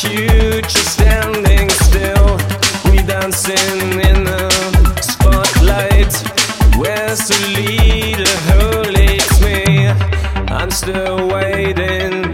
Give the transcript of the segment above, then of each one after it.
future standing still. We dancing in the spotlight. Where's the leader who leads me? I'm still waiting.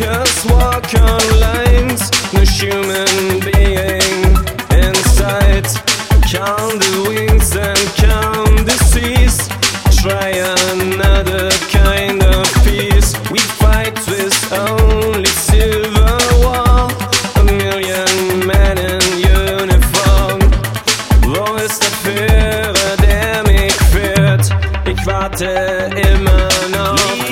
Cause walk on lines, no human being in sight. Count the wings and count the seas. Try another kind of peace. We fight with only silver wall. A million men in uniform. Wo ist der Führer, der mich führt? Ich warte immer noch.